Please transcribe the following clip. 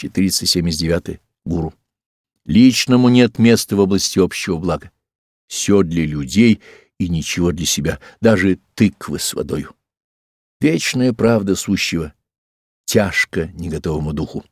479. Гуру. Личному нет места в области общего блага. Все для людей и ничего для себя, даже тыквы с водою. Вечная правда сущего, тяжко неготовому духу.